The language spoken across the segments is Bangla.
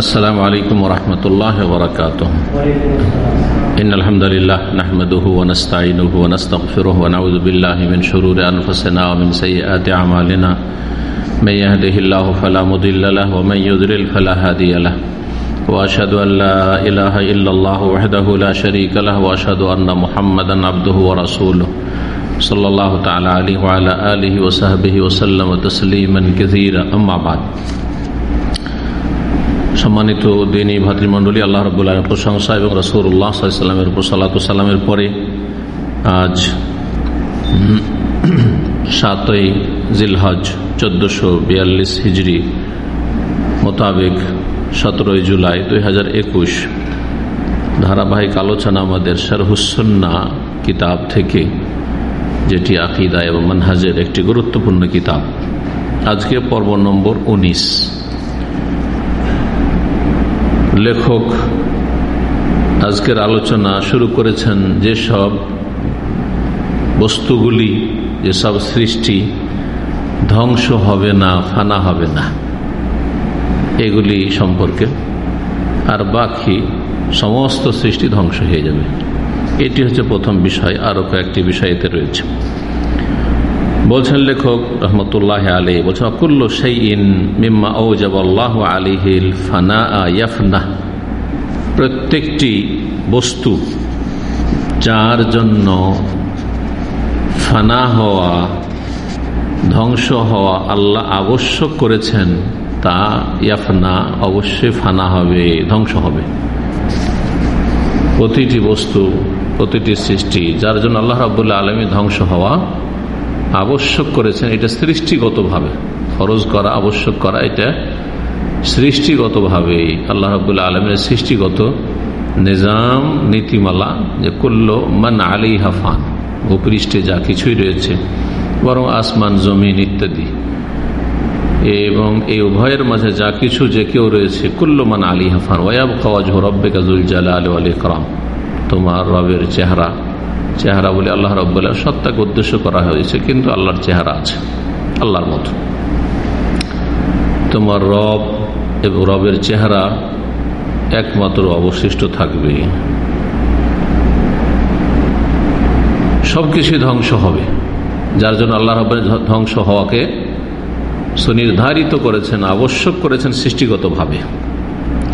السلام علیکم ورحمۃ اللہ وبرکاتہ۔ ان الحمد للہ نحمده ونستعینه ونستغفره ونعوذ بالله من شرور انفسنا ومن سیئات اعمالنا۔ من يهده الله فلا مضل له ومن يضلل فلا هادي له۔ واشهد ان لا اله الا الله وحده لا شريك له واشهد ان محمدا عبده ورسوله صلی اللہ تعالی علیہ وعلى آلہ وصحبہ وسلم تسلیما كثيرا اما بعد۔ সম্মানিত দিনী ভাতৃমণ্ডলী, আল্লাহ রবুল্লাহ প্রশংসা এবং রসুল্লাহ সাল্লামের উপর সাল্লামের পরে আজ সাতই জিলহজ চোদ্দশো বিয়াল্লিশ হিজড়ি মোতাবেক সতেরোই জুলাই দুই হাজার একুশ ধারাবাহিক আলোচনা আমাদের শারহুসন্না কিতাব থেকে, যেটি আকিদা এবং মানহাজের একটি গুরুত্বপূর্ণ কিতাব। আজকে পর্ব নম্বর উনিশ। লেখক আজকের আলোচনা শুরু করেছেন যেসব বস্তুগুলি যেসব সৃষ্টি ধ্বংস হবে না, ফানা হবে না, এগুলি সম্পর্কে আর বাকি সমস্ত সৃষ্টি ধ্বংস হয়ে যাবে। এটি হচ্ছে প্রথম বিষয়, আরও কয়েকটি বিষয় এতে রয়েছে। বলছেন লেখক রহমতুল্লাহ আলী বলছেন, অকুল্ল সেই ইন মিম্মা ফানা প্রত্যেকটি বস্তু যার জন্য ফানা হওয়া, ধ্বংস হওয়া আল্লাহ আবশ্যক করেছেন, তা ইয়াফনা অবশ্যই ফানা হবে, ধ্বংস হবে। প্রতিটি বস্তু, প্রতিটি সৃষ্টি যার জন্য আল্লাহ রাবুল্লাহ আলমী ধ্বংস হওয়া আবশ্যক করেছেন, এটা সৃষ্টিগতভাবে। ফরজ করা, আবশ্যক করা, এটা সৃষ্টিগতভাবে আল্লাহ রাবুল্লাহ আলমের সৃষ্টিগত নিজাম, নীতিমালা যে করল মান আলী হাফান ভূপৃষ্ঠে যা কিছুই রয়েছে, বরং আসমান, জমিন ইত্যাদি। এবং এই উভয়ের মাঝে যা কিছু যে কেউ রয়েছে কুল্লমান আলী হাফান ওয়াব খাওয়াজ রব্বে কাজুল জালা আলু আলী করাম তোমার রবের চেহারা চেহারা বলে আল্লাহ রব্বুল্লাহ সত্তাকে উদ্দেশ্য করা হয়েছে, কিন্তু আল্লাহর চেহারা আছে, আল্লাহর মতো। তোমার রব এবং রবের চেহারা একমাত্র অবশিষ্ট থাকবে। সবকিছুই ধ্বংস হবে। যার জন্য আল্লাহ রবের ধ্বংস হওয়াকে সুনির্ধারিত করেছেন, আবশ্যক করেছেন সৃষ্টিগতভাবে।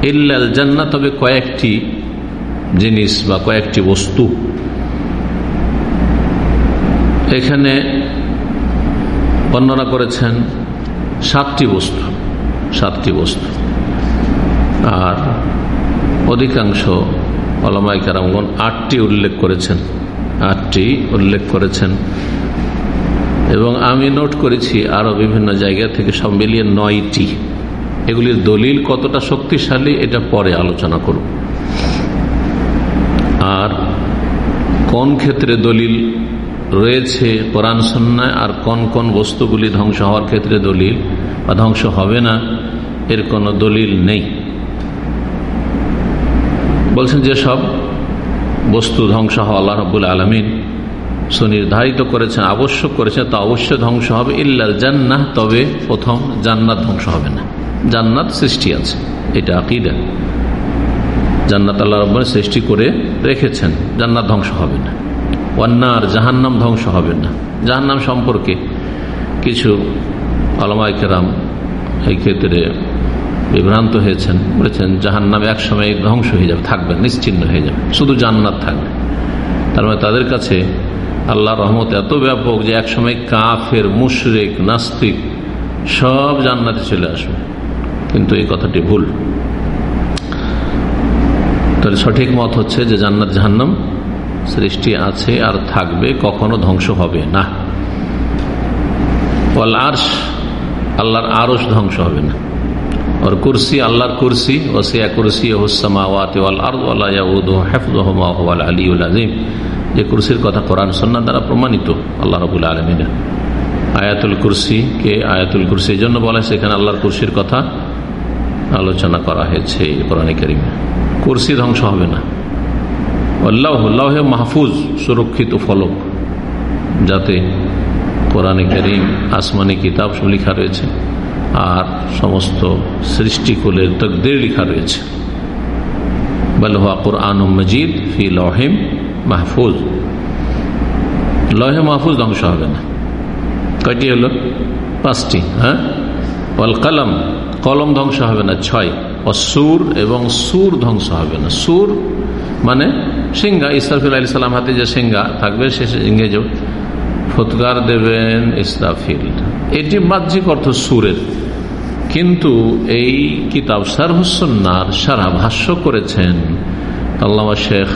ইল্লাল জান্না তবে কয়েকটি জিনিস বা কয়েকটি বস্তু এখানে বর্ণনা করেছেন সাতটি বস্তু সাতটি বস্তু। আর অধিকাংশ অলমাই কারামগণ আটটি উল্লেখ করেছেন, আটটি উল্লেখ করেছেন। এবং আমি নোট করেছি আরও বিভিন্ন জায়গা থেকে সব মিলিয়ে নয়টি। এগুলির দলিল কতটা শক্তিশালী, এটা পরে আলোচনা করব। আর কোন ক্ষেত্রে দলিল রয়েছে কোরআন সন্ন্যায় আর কোন কোন বস্তুগুলি ধ্বংস হওয়ার ক্ষেত্রে দলিল বা ধ্বংস হবে না, এর কোনো দলিল নেই। বলছেন যে সব বস্তু ধ্বংস হওয়া আল্লাহ রবুল আলমিন সুনির্ধারিত করেছেন, আবশ্যক করেছেন, তা অবশ্যই ধ্বংস হবে। ইল্লাল জান্নাহ, তবে প্রথম জান্নাত ধ্বংস হবে না। জান্নাত সৃষ্টি আছে, এটা আকিদা। জান্নাত আল্লাহ রব সৃষ্টি করে রেখেছেন, জান্নাত ধ্বংস হবে না। অন্যার জাহান্নাম ধ্বংস হবে না। জাহান্নাম সম্পর্কে কিছু আলমাইকেরাম এই ক্ষেত্রে বিভ্রান্ত হয়েছেন, বলেছেন, জাহান্নাম একসময় ধ্বংস হয়ে যাবে, থাকবে, নিশ্চিন্ন হয়ে যাবে, শুধু জান্নাত থাকবে। তার মানে তাদের কাছে আল্লাহ রহমত এত ব্যাপক যে একসময় কাফের, মুশরেক, নাস্তিক সব জান্নাতে চলে আসবে। কিন্তু এই কথাটি ভুল। তাহলে সঠিক মত হচ্ছে যে জান্নাত জাহান্নাম সৃষ্টি আছে আর থাকবে, কখনো ধ্বংস হবে না। আর্শ, আল্লাহর আরস ধ্বংস হবে না। ওর কুরসি, আল্লাহর কুরসি ওসিয়া কুরসি আলিউল আজিম যে কুরসির কথা কোরআন সন্না দ্বারা প্রমাণিত, আল্লাহ রবুল আলমিনের আয়াতুল কুরসি, কে আয়াতুল কুরসি? এই জন্য বলা সেখানে আল্লাহর কুরসির কথা আলোচনা করা হয়েছে কোরআন করিমে। কুরসি ধ্বংস হবে না। আল্লাহ মাহফুজ, সুরক্ষিত ফলক, যাতে কোরআনে করিম, আসমানি কিতাব সব লেখা রয়েছে, আর সমস্ত সৃষ্টিকুলের তকদের লিখা রয়েছে। বলহা কোরআন মজিদ ফি লহিম মাহফুজ। লহে মাহফুজ ধ্বংস হবে না। কয়টি হলো? পাঁচটি হ্যাঁ? ওয়াল কলম কলম ধ্বংস হবে না, ছয়। ও সুর এবং সুর ধ্বংস হবে না। সুর মানে সিঙ্গা ইসরাফিল আলী সাল্লাম হাতে যে সিংহা থাকবে, সে সিঙ্গে যে ফুৎকার দেবেন ইসরাফিল। এটি বাহ্যিক অর্থ সুরের। কিন্তু এই কিতাব সারহুসন্নার সারা ভাষ্য করেছেন আল্লামা শেখ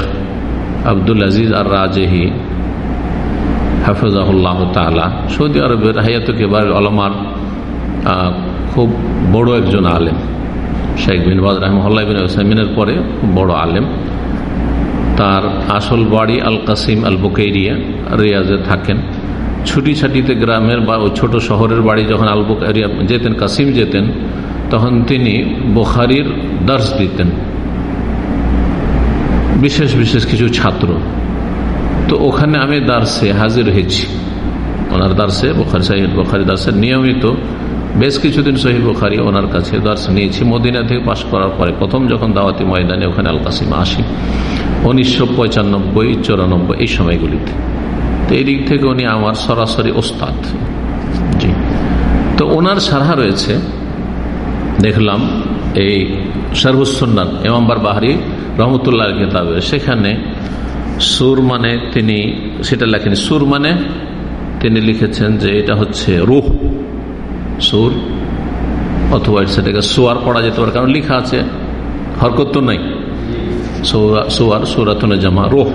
আব্দুল আজিজ আর রাজেহি হাফিজাহুল্লাহ তালা সৌদি আরবের হায়াত কেবার আলমার খুব বড় একজন আলেম, শেখ বিন বাজ রহমল্লা বিন ওসাইমিনের পরে বড় আলেম। তার আসল বাড়ি আল কাসিম আল বুকেরিয়া রিয়াজে থাকেন। ছুটি ছাটিতে গ্রামের বা ছোট শহরের বাড়ি যখন আল বুকেরিয়া যেতেন, কাসিম যেতেন, তখন তিনি বোখারির দর্শ দিতেন। বিশেষ বিশেষ কিছু ছাত্র। তো ওখানে আমি দার্সে হাজির হয়েছি। ওনার দার্সে বোখারি সাহিদ বোখারি দার্সে নিয়মিত, বেশ কিছুদিন সহি বোখারি ওনার কাছে দার্স নিয়েছি। মদিনা থেকে পাশ করার পরে প্রথম যখন দাওয়াতি ময়দানে ওখানে আল কাসিম আসি উনিশশো পঁচানব্বই, চৌরানব্বই, এই সময়গুলিতে। তো এই দিক থেকে উনি আমার সরাসরি ওস্তাদ। জি। তো ওনার সারা রয়েছে, দেখলাম, এই সর্বসন্নান এমাম্বার বাহারি রহমতুল্লাহ কিতাবে। সেখানে সুর মানে তিনি, সেটা লেখেন। সুর মানে তিনি লিখেছেন যে এটা হচ্ছে রুহ, সুর, অথবা সেটাকে সোয়ার পড়া যেতে পারে, কারণ লিখা আছে, হরকত তো নাই। সোয়ার সুরাতনে জামা রোহ।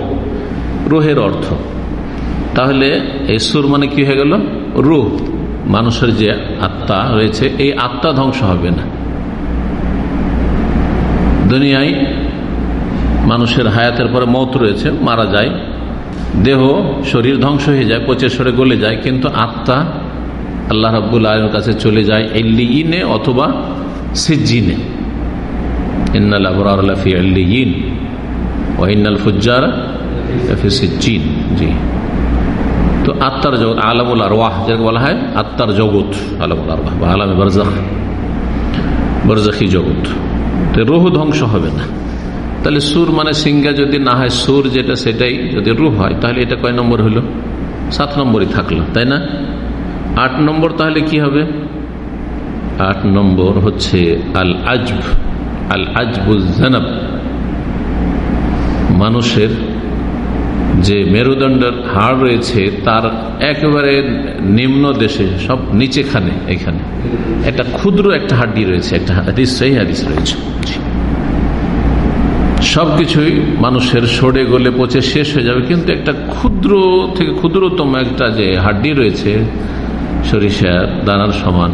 রোহের অর্থ। তাহলে এই সুর মানে কি হয়ে গেল? রুহ। মানুষের যে আত্মা রয়েছে, এই আত্মা ধ্বংস হবে না। দুনিয়ায় মানুষের হায়াতের পরে মত রয়েছে, মারা যায়। দেহ, শরীর ধ্বংস হয়ে যায়, পচে সরে গলে যায়, কিন্তু আত্মা আল্লাহ রাবুল আলমের কাছে চলে যায় এল্লিনে অথবা সিজিনে। ইন্নাল আবরারফি আল্লিন জি। তো আত্মার জগৎ বলা হয়, আত্মার জগৎ রুহ ধ্বংস হবে না। তাহলে সুর মানে সিঙ্গা যদি না হয়, সুর যেটা সেটাই যদি রুহ হয়, তাহলে এটা কয় নম্বর হলো? সাত নম্বরই থাকল, তাই না? আট নম্বর তাহলে কি হবে? আট নম্বর হচ্ছে আল আজব আল আজবুল জানাব মানুষের যে মেরুদণ্ডের হাড় রয়েছে, তার একেবারে নিম্ন দেশে, সব নিচেখানে, এখানে। একটা ক্ষুদ্র একটা হাড্ডি রয়েছে, একটা হাদিস, সেই হাদিস রয়েছে। সবকিছুই মানুষের সরে গলে পচে শেষ হয়ে যাবে, কিন্তু একটা ক্ষুদ্র থেকে ক্ষুদ্রতম একটা যে হাড্ডি রয়েছে সরিষার দানার সমান,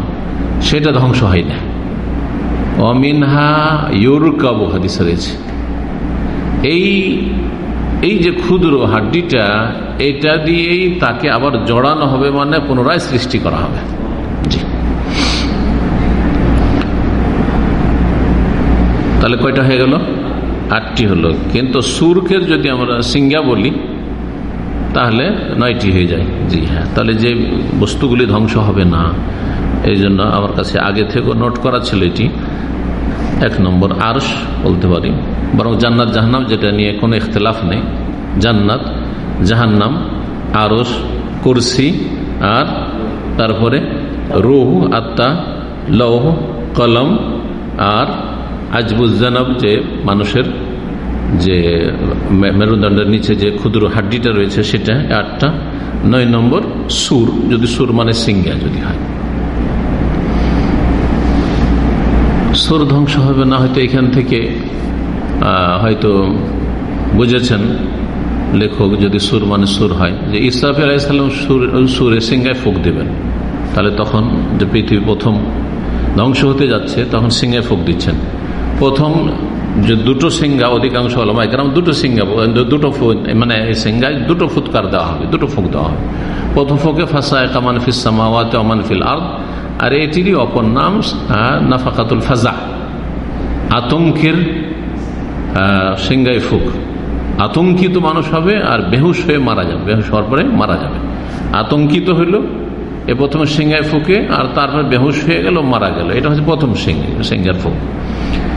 সেটা ধ্বংস হয় না। অমিনহা ইউরকাবু হাদিস রয়েছে। এই এই যে ক্ষুদ্র হাড্ডিটা, এটা দিয়েই তাকে আবার জড়ানো হবে মানে পুনরায় সৃষ্টি করা হবে। তাহলে কয়টা হয়ে গেল? আটটি হলো। কিন্তু সুরকের যদি আমরা সিঙ্গা বলি, তাহলে নয়টি হয়ে যায়। জি হ্যাঁ। তাহলে যে বস্তুগুলি ধ্বংস হবে না, এই জন্য আমার কাছে আগে থেকেও নোট করা ছিল এটি। এক নম্বর আরস বলতে পারি। বরং জান্নাত জাহান্নাম যেটা নিয়ে কোনো ইখতলাফ নেই। জান্নাত, জাহান্নাম আরস কুরসি আর তারপরে রুহ, আত্মা, লৌহ, কলম আর আজবুজানব যে মানুষের যে মেরুদণ্ডের নিচে যে ক্ষুদ্র হাড্ডিটা রয়েছে সেটা, আটটা। নয় নম্বর সুর, যদি সুর মানে সিঙ্গা যদি হয়। সুর ধ্বংস হবে না হয়তো এখান থেকে হয়তো বুঝেছেন লেখক যদি সুর মানে সুর হয়, যে ইসরাফি আলাইসাল্লাম সুর, সুরে সিংহায় ফুক দেবেন। তাহলে তখন যে পৃথিবী প্রথম ধ্বংস হতে যাচ্ছে, তখন সিংহায় ফুক দিচ্ছেন। প্রথম যে দুটো সিঙ্গা অধিকাংশ হলো মাইকার দুটো সিঙ্গা দুটো মানে সিঙ্গায় দুটো ফুৎকার দেওয়া হবে, দুটো ফুক দেওয়া হবে। প্রথম ফুকে ফাঁসা কামান ফিসামাওয়াতে অমান ফিল আর্দ। আর এটিরই অপর নাম নাফাকাতুল ফাজা। আতঙ্কের সিঙ্গাই ফুক। আতঙ্কিত মানুষ হবে আর বেহুশ হয়ে মারা যাবে, বেহুশ হওয়ার পরে মারা যাবে। আতঙ্কিত হইল, এ প্রথমে সিংহায় ফুকে আর তারপর বেহুশ হয়ে গেল, মারা গেল। এটা হচ্ছে প্রথম সিংহে, সিংহার ফুক।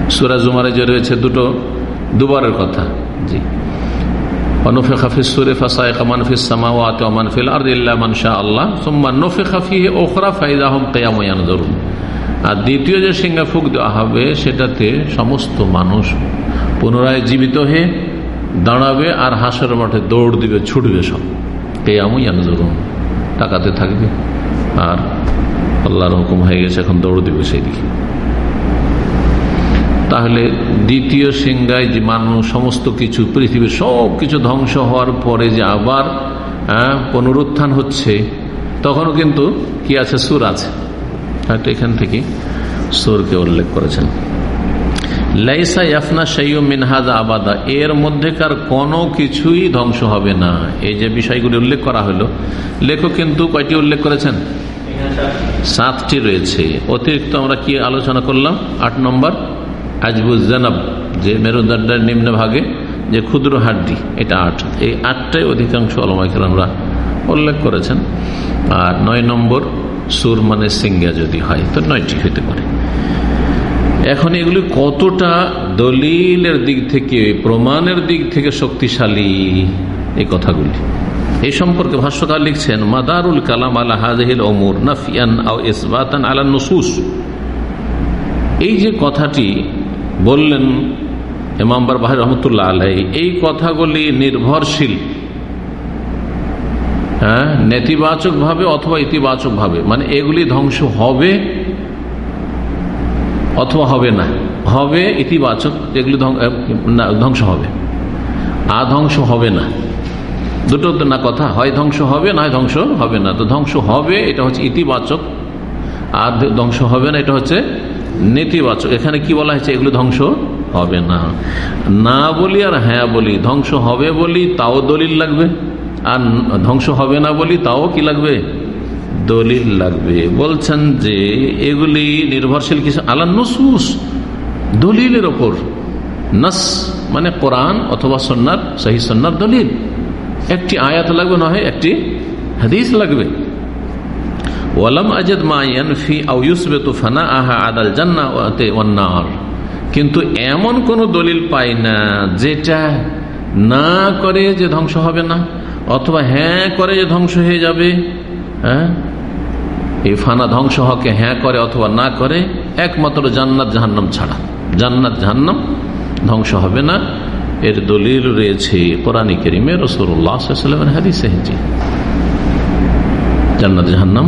সুরা জুমারে যে রয়েছে দুটো, দুবারের কথা, জি। সুরে আল্লাহ হম আর দ্বিতীয় যে দেওয়া হবে, সেটাতে সমস্ত মানুষ পুনরায় জীবিত হয়ে দাঁড়াবে আর হাঁসের মাঠে দৌড় দিবে, ছুটবে সব। কেয়াময়ান ধরুন টাকাতে থাকবে। আর আল্লাহর হুকুম হয়ে গেছে, এখন দৌড় দিবে সেই দিকে। তাহলে দ্বিতীয় সিংহায় যে মানুষ সমস্ত কিছু পৃথিবীর সব কিছু ধ্বংস হওয়ার পরে যে আবার পুনরুত্থান হচ্ছে তখনও কিন্তু কি আছে? সুর আছে। হয়তো এখান থেকে সুরকে উল্লেখ করেছেন। লাইসা ইয়াফনা সাইয়ুম মিনহাজা আবাদা এর মধ্যেকার কোনো কিছুই ধ্বংস হবে না। এই যে বিষয়গুলি উল্লেখ করা হলো লেখক কিন্তু কয়টি উল্লেখ করেছেন? সাতটি রয়েছে। অতিরিক্ত আমরা কি আলোচনা করলাম? আট নম্বর। আজবুজানাব যে মেরুদণ্ডের নিম্ন ভাগে যে ক্ষুদ্র হাড্ডি, এটা আট। এই আটটাই অধিকাংশ আমরা উল্লেখ করেছেন। আর নয় নম্বর, সুর মানে সিঙ্গা যদি হয়, তো নয়টি হইতে পারে। এখন এগুলি কতটা দলিলের দিক থেকে, প্রমাণের দিক থেকে শক্তিশালী, এই কথাগুলি। এই সম্পর্কে ভাষ্যকার লিখছেন, মাদারুল কালাম আলা হাজহিল ওমর নাফিয়ান আও ইসবাতান আলা নসুস। এই যে কথাটি বললেন ইমামবার বাহির রহমতুল্লাহ আলাই এই কথাগুলি নির্ভরশীল। হ্যাঁ নেতিবাচক ভাবে অথবা ইতিবাচক ভাবে মানে এগুলি ধ্বংস হবে অথবা হবে না। হবে ইতিবাচক এগুলি ধ্বংস হবে। আ ধ্বংস হবে না। দুটো না কথা, হয় ধ্বংস হবে না ধ্বংস হবে না। তো ধ্বংস হবে, এটা হচ্ছে ইতিবাচক। আর ধ্বংস হবে না, এটা হচ্ছে নেতিবাচক। এখানে কি বলা হয়েছে? এগুলো ধ্বংস হবে না। না বলি আর হ্যাঁ বলি। ধ্বংস হবে বলি, তাও দলিল লাগবে। আর ধ্বংস হবে না বলি, তাও কি লাগবে? দলিল লাগবে। বলছেন যে, এগুলি নির্ভরশীল কিছু আল্লাহ নসুস। দলিলের ওপর। নস মানে কোরআন অথবা সন্ন্যার, সহি সন্ন্যার দলিল। একটি আয়াত লাগবে নয় একটি হাদিস লাগবে। ওয়ালাম আজদ মায়ানফি আউসবে আহা আদাল জান্না ওয়ান্নার কিন্তু এমন কোন দলিল পাই না যেটা না করে যে ধ্বংস হবে না, অথবা হ্যাঁ করে যে ধ্বংস হয়ে যাবে হ্যাঁ? এই ফানা ধ্বংস হকে হ্যাঁ করে অথবা না করে, একমাত্র জান্নাত জাহান্নাম ছাড়া। জান্নাত জাহান্নাম ধ্বংস হবে না। এর দলিল রয়েছে কোরআনী করিমে রসুল্লাহ হাদিসে। জান্নাত জাহান্নাম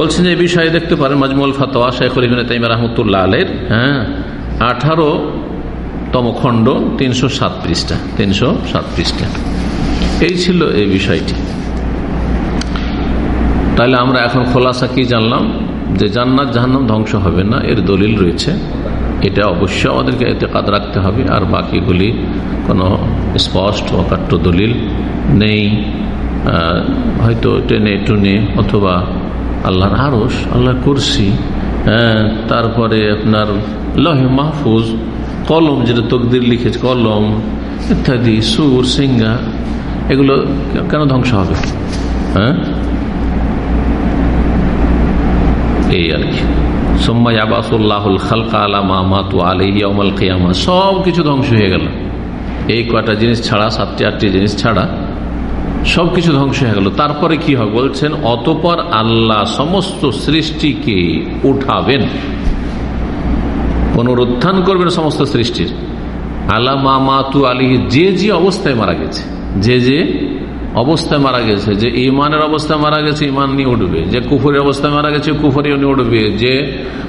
বলছেন যে এই বিষয়ে দেখতে পারেন মাজমুল ফাতোয়া শেখুল ইবিন তাইম রহমতুল্লাহ আলের হ্যাঁ? আঠারো তম খণ্ড, তিনশো সাত পৃষ্ঠা, তিনশো সাত পৃষ্ঠা। এই ছিল এই বিষয়টি। তাহলে আমরা এখন খোলাসা কি জানলাম? যে জান্নাত জাহান্নাম ধ্বংস হবে না, এর দলিল রয়েছে। এটা অবশ্যই আমাদেরকে এতে কাদ রাখতে হবে, আর বাকিগুলি কোনো স্পষ্ট অকাট্য দলিল নেই। হয়তো টেনে টুনে অথবা আল্লাহর আরস আল্লাহর কুরসি তারপরে আপনার লহে মাহফুজ, কলম যেটা তকদির লিখেছে, কলম ইত্যাদি, সুর সিঙ্গা এগুলো কেন ধ্বংস হবে? হ্যাঁ? এই আর কি। সোম্মাই আবাসুল্লাহুল খালকা আলামা মাতু আলহিয়াল কিয়ামা। সব কিছু ধ্বংস হয়ে গেল। এই কয়টা জিনিস ছাড়া, সাতটি, আটটি জিনিস ছাড়া সবকিছু ধ্বংস হয়ে গেল। তারপরে কি হয়? বলছেন, অতপর আল্লাহ সমস্ত সৃষ্টিকে উঠাবেন। পুনরুত্থান করবেন সমস্ত সৃষ্টির। আল্লাহ মাতু আলী যে যে অবস্থায় মারা গেছে, যে যে অবস্থায় মারা গেছে, যে ইমানের অবস্থায় মারা গেছে, ইমান নিয়ে উঠবে, যে কুফরের অবস্থায় মারা গেছে কুফরি নিয়ে উঠবে, যে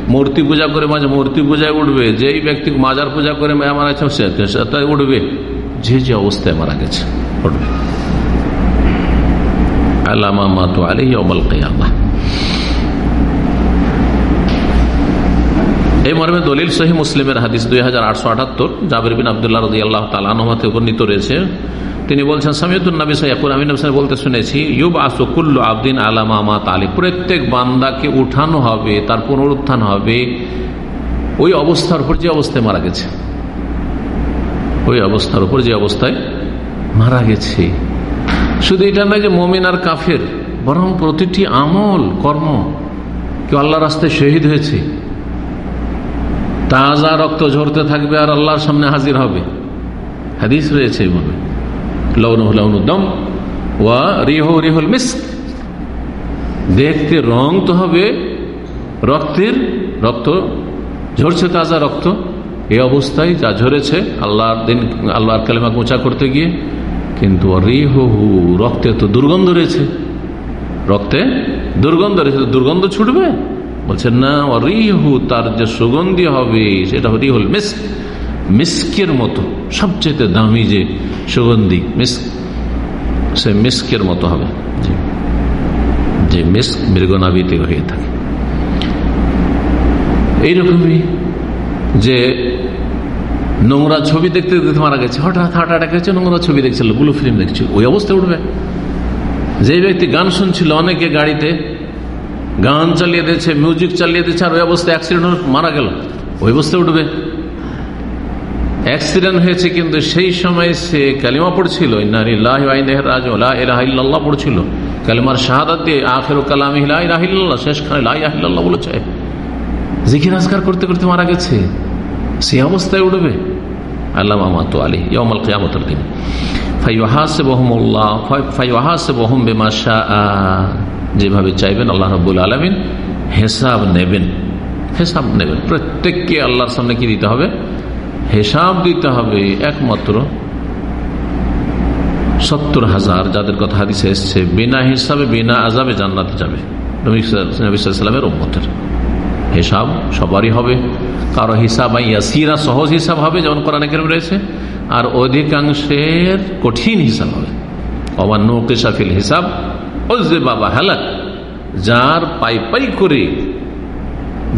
মূর্তি পূজা করে মাঝে মূর্তি পূজায় উঠবে, যেই ব্যক্তি মাজার পূজা করে মারা গেছে উঠবে। যে যে অবস্থায় মারা গেছে, উঠবে। এই মর্মে দলিল সহি মুসলিমের হাদিস দুই হাজার আটশো আটাত্তর, জাবির বিন আবদুল্লাহ রদি আল্লাহ তালানহমাতে উপনীত রয়েছে। তিনি বলছেন সামিয়তুল নবী সাইয়াকুর আমিন বলতে শুনেছি ইউব আসকুল্ল আবদিন আলামা মাত আলী। প্রত্যেক বান্দাকে উঠানো হবে, তার পুনরুত্থান হবে। ওই অবস্থার উপর যে অবস্থায় মারা গেছে। ওই অবস্থার উপর যে অবস্থায় মারা গেছে। শুধু এটা নয় যে মমিন আর কাফের, বরং প্রতিটি আমল, কর্ম কেউ আল্লাহ রাস্তায় শহীদ হয়েছে। তাজা রক্ত ঝরতে থাকবে আর আল্লাহর সামনে হাজির হবে। হাদিস রয়েছে এইভাবে লৌনুদম ওয়া রিহ রিহুল মিস দেখতে রং তো হবে রক্তের, রক্ত ঝরছে তাজা রক্ত। এই অবস্থায় যা ঝরেছে, আল্লাহর দিন, আল্লাহর কালেমা উঁচা করতে গিয়ে, কিন্তু রিহু রক্তে তো দুর্গন্ধ রয়েছে। রক্তে দুর্গন্ধ রয়েছে দুর্গন্ধ ছুটবে? বলছেন, না রিহু তার যে সুগন্ধি হবে, সেটা রিহুল মিস্ক, মিস্কের মতো, সবচেয়ে দামি যে সুগন্ধি, মিস্ক, সে মিস্কের মতো হবে। যে মিস্ক মৃগনাবিতে হয়ে থাকে। এইরকমই যে নোংরা ছবি দেখতে দেখতে মারা গেছে। হঠাৎ হার্ট অ্যাটাক হয়েছে, নোংরা ছবি দেখছিল ব্লু ফিল্ম দেখছে। ওই অবস্থায় উঠবে। যে ব্যক্তি গান শুনছিল অনেকে গাড়িতে, গান চালিয়ে দিয়েছে মিউজিক চালিয়ে দিয়েছে, আর ওই অবস্থায় অ্যাক্সিডেন্ট মারা গেল। ওই অবস্থায় উঠবে। অ্যাক্সিডেন্ট হয়েছে কিন্তু সেই সময় সে কালিমা পড়ছিল পড়ছিল। কালিমার শাহাদাত দিয়ে, আখের কালাম রাহিল্লাহ শেষখানে লাহিল্লাহ বলেছে। জিকির আজকার করতে করতে মারা গেছে। সে অবস্থায় উঠবে। আল্লাহ আলী বেমাশা যেভাবে চাইবেন আল্লাহ রব্বুল আলমিন হেসাব নেবেন হেসাব নেবেন প্রত্যেককে আল্লাহর সামনে কি দিতে হবে হেসাব দিতে হবে একমাত্র সত্তর হাজার যাদের কথা হাদিসে এসছে বিনা হিসাবে বিনা আজাবে জান্নাতে যাবে নবিসামের উম্মতের হিসাব সবারই হবে। কারও হিসাব ইয়াসিরা সহজ হিসাব হবে, যেমন কোরআন কেরম রয়েছে, আর অধিকাংশের কঠিন হিসাব হবে। অমান্য কেশাফিল হিসাব ও যে বাবা হালাক, যার পাই পাই করে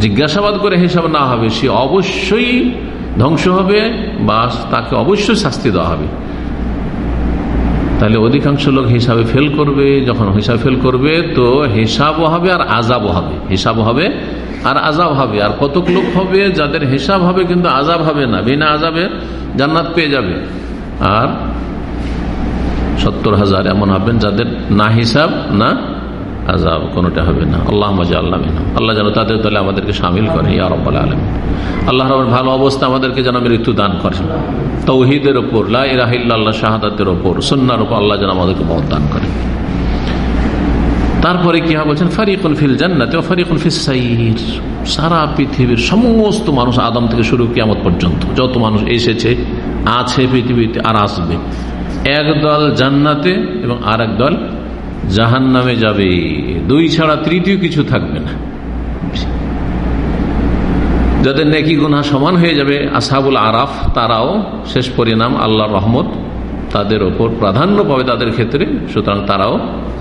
জিজ্ঞাসাবাদ করে হিসাব না হবে, সে অবশ্যই ধ্বংস হবে বা তাকে অবশ্যই শাস্তি দেওয়া হবে। তাহলে অধিকাংশ লোক হিসাবে ফেল করবে, যখন হিসাব ফেল করবে, তো হিসাবও হবে আর আজাবও হবে। হিসাবও হবে আর আজাব হবে। আর কতক লোক হবে যাদের হিসাব হবে কিন্তু আজাব হবে না। বিনা আজাবে জান্নাত পেয়ে যাবে। আর সত্তর হাজার এমন হবেন যাদের না হিসাব, না আজাব। কোনোটা হবে না। আল্লাহ মজা আল্লাহ আল্লাহ যেন তাদের দলে আমাদেরকে সামিল করে ইয়ারব্বাল আলম আল্লাহ রহমান ভালো অবস্থা আমাদেরকে যেন মৃত্যু দান করেন। তৌহিদের ওপর লাহিল্লাহ শাহাদাতের ওপর সন্ন্যার ওপর আল্লাহ যেন আমাদেরকে মত দান করেন। তারপরে কি হয় বলছেন ফারিকুল ফিল জান্নাতে ফারিকুল ফিল সাইর। সারা পৃথিবীর সমস্ত মানুষ আদম থেকে শুরু কিয়ামত পর্যন্ত, যত মানুষ এসেছে, আছে পৃথিবীতে আর আসবে। এক দল জান্নাতে এবং আর দল জাহান নামে যাবে। দুই ছাড়া তৃতীয় কিছু থাকবে না। যাদের নেকি গুনা সমান হয়ে যাবে আসাবুল আরাফ, তারাও শেষ পরিণাম আল্লাহ রহমত তাদের ওপর প্রাধান্য পাবে তাদের ক্ষেত্রে, সুতরাং তারাও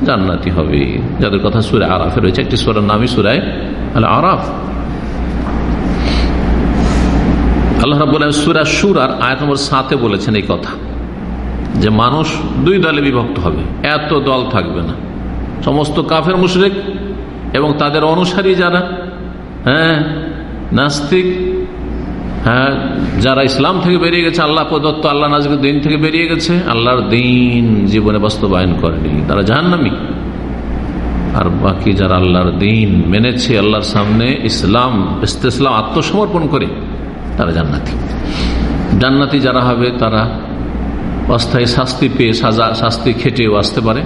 জান্নাতি হবে। যাদের কথা সুরে আরাফে রয়েছে, একটি সুরের নামই সুরায় আল আরাফ আল্লাহ রাবুল সুরা সুর আর আয়াত নম্বর সাথে বলেছেন এই কথা, যে মানুষ দুই দলে বিভক্ত হবে, এত দল থাকবে না। সমস্ত কাফের মুশরেক এবং তাদের অনুসারী যারা হ্যাঁ নাস্তিক হ্যাঁ যারা ইসলাম থেকে বেরিয়ে গেছে, আল্লাহ প্রদত্ত আল্লাহ নাজকের দিন থেকে বেরিয়ে গেছে, আল্লাহর দিন জীবনে বাস্তবায়ন করেনি। তারা জাহান্নামি। আর বাকি যারা আল্লাহর দিন মেনেছে, আল্লাহর সামনে ইসলাম ইসলাম আত্মসমর্পণ করে, তারা জান্নাতি। জান্নাতি যারা হবে, তারা অস্থায়ী শাস্তি পেয়ে সাজা, শাস্তি খেটেও আসতে পারে,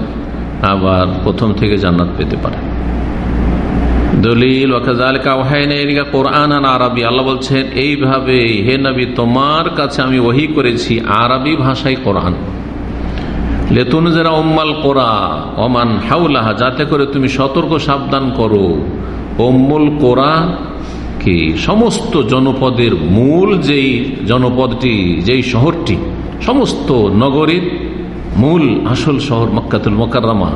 আবার প্রথম থেকে জান্নাত পেতে পারে। দলিল কোরআন আরবি, আল্লাহ বলছেন, এইভাবে হে নবী, তোমার কাছে আমি ওহি করেছি আরবি ভাষায় কোরআন। লেতুন যারা ওম্মাল কোরা, ওমান হাউলাহা যাতে করে তুমি সতর্ক সাবধান করো। ওম্মুল কোরা কি? সমস্ত জনপদের মূল যেই জনপদটি, যেই শহরটি, সমস্ত নগরীর মূল আসল শহর মক্কাতুল মোকাররমা।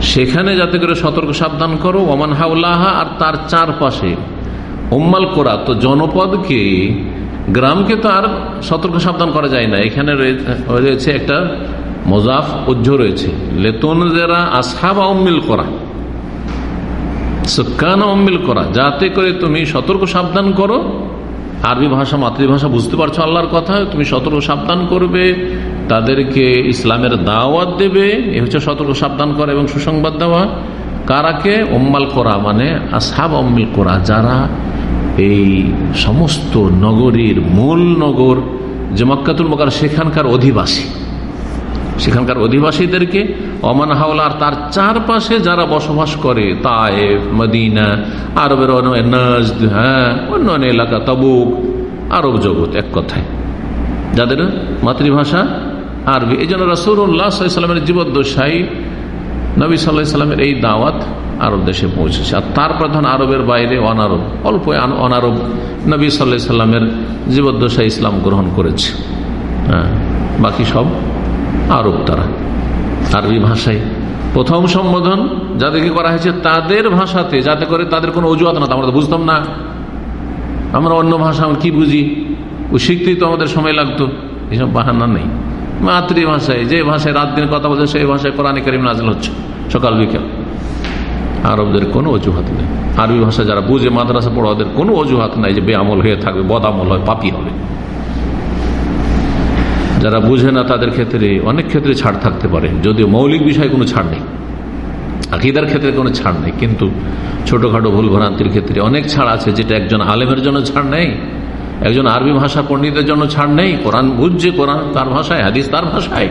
সেখানে যাতে করে সতর্ক সাবধান করো, ওমান হাউলাহা আর তার চারপাশে। উম্মাল কোরা, তো জনপদকে, গ্রামকে তো আর সতর্ক সাবধান করা যায় না। এখানে রয়েছে একটা মোজাফ উজ্জ রয়েছে। লেতন যারা আসহাব অম্মিল করা অম্মিল করা, যাতে করে তুমি সতর্ক সাবধান করো। আরবি ভাষা, মাতৃভাষা বুঝতে পারছ আল্লাহর কথা, তুমি সতর্ক সাবধান করবে। তাদেরকে ইসলামের দাওয়াত দেবে, এ হচ্ছে সতর্ক সাবধান করা এবং সুসংবাদ দেওয়া। কারাকে অম্মাল করা মানে আসাব অম্মিল করা, যারা এই সমস্ত নগরীর মূল নগর, যে মক্কাতুল মকার সেখানকার অধিবাসী। সেখানকার অধিবাসীদেরকে অমান হাওলার তার চারপাশে যারা বসবাস করে, তায়েফ, মদিনা, আরবের নজদ হ্যাঁ অন্যান্য এলাকা, তবুক, আরব জগৎ, এক কথায়। যাদের মাতৃভাষা আরবি। এই জন্য রাসুল্লাহামের জীবদ্দশাই নবী সাল্লাহ সাল্লামের এই দাওয়াত আরব দেশে পৌঁছেছে। আর তার প্রধান আরবের বাইরে অনারব, অল্প অনারব নবী সাল্লাহ সাল্লামের জীবদ্দশায় ইসলাম গ্রহণ করেছে। হ্যাঁ বাকি সব আরব তারা। আরবি ভাষায়। প্রথম সম্বোধন যাদেরকে করা হয়েছে তাদের ভাষাতে, যাতে করে তাদের কোনো অজুহাত না আমরা তো বুঝতাম না। আমরা অন্য ভাষা কি বুঝি? ও শিখতেই তো আমাদের সময় লাগতো। এইসব বাহানা নেই। মাতৃভাষায়, যে ভাষায় রাত দিন কথা বলছে, সেই ভাষায় কোরআন করিম নাজল হচ্ছে, সকাল বিকেল। আরবদের কোনো অজুহাত নেই। আরবি ভাষা যারা বুঝে মাদ্রাসা পড়া, ওদের কোনো অজুহাত নাই যে বেআমল হয়ে থাকবে, বদামল হয়, পাপি হবে। যারা বুঝে না তাদের ক্ষেত্রে, অনেক ক্ষেত্রে ছাড় থাকতে পারে। যদিও মৌলিক বিষয়ে কোনো ছাড় নেই। আকিদার ক্ষেত্রে কোনো ছাড় নেই। কিন্তু ছোটখাটো ভুল ভ্রান্তির ক্ষেত্রে অনেক ছাড় আছে, যেটা একজন আলেমের জন্য ছাড় নেই। একজন আরবি ভাষা পণ্ডিতের জন্য ছাড় নেই, কোরআন বুঝছে, কোরআন তার ভাষায়, হাদিস তার ভাষায়।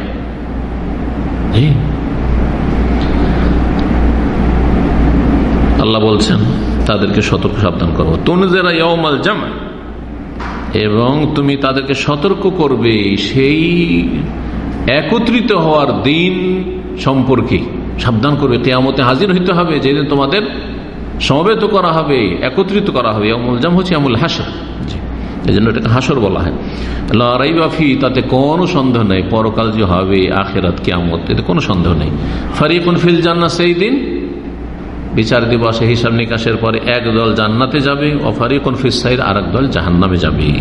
আল্লাহ বলছেন, তাদেরকে সতর্ক, সাবধান করব তনুজেরা জামা এবং তুমি তাদেরকে সতর্ক করবে, সেই একত্রিত হওয়ার দিন সম্পর্কে। সাবধান করবে, কেয়ামতে হাজির হইতে হবে, যেদিন তোমাদের সমবেত করা হবে, একত্রিত করা হবে। অমুল জাম হচ্ছে আমুল হাসর এই জন্য এটাকে হাসর বলা হয়। লড়াই বাফি তাতে কোনো সন্দেহ নেই, পরকাল যে হবে, আখেরাত, কেয়ামত, এতে কোনো সন্দেহ নেই। ফারিকুন ফিল জান্না সেই দিন, বিচার দিবসে, হিসাব নিকাশের পরে এক দল জান্নাতে যাবে অফারিকুন ফিসাইর আর এক দল জাহান্নামে যাবে।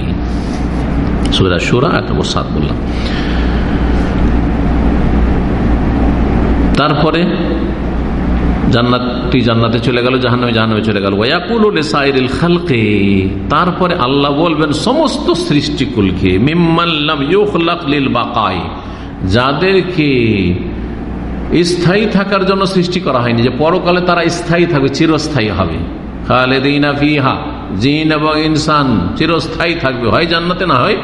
সুরা সুরা এক নম্বর সাত বললাম। তারপরে জান্নাতি জান্নাতে চলে গেল, জাহান্নামে জাহান্নামে চলে গেল। ওয়াকুল সাইরিল খালকে, তারপরে আল্লাহ বলবেন, সমস্ত সৃষ্টিকুলকে মিম্মাল্লাম ইউখলাক লিল বাকাই যাদেরকে স্থায়ী থাকার জন্য সৃষ্টি করা হয়নি, যে পরকালে তারা স্থায়ী থাকবে, চিরস্থায়ী হবে। খালেদিনা ফিহা, জিন এবং ইনসান চিরস্থায়ী থাকবে, হয় জান্নাতে না হয়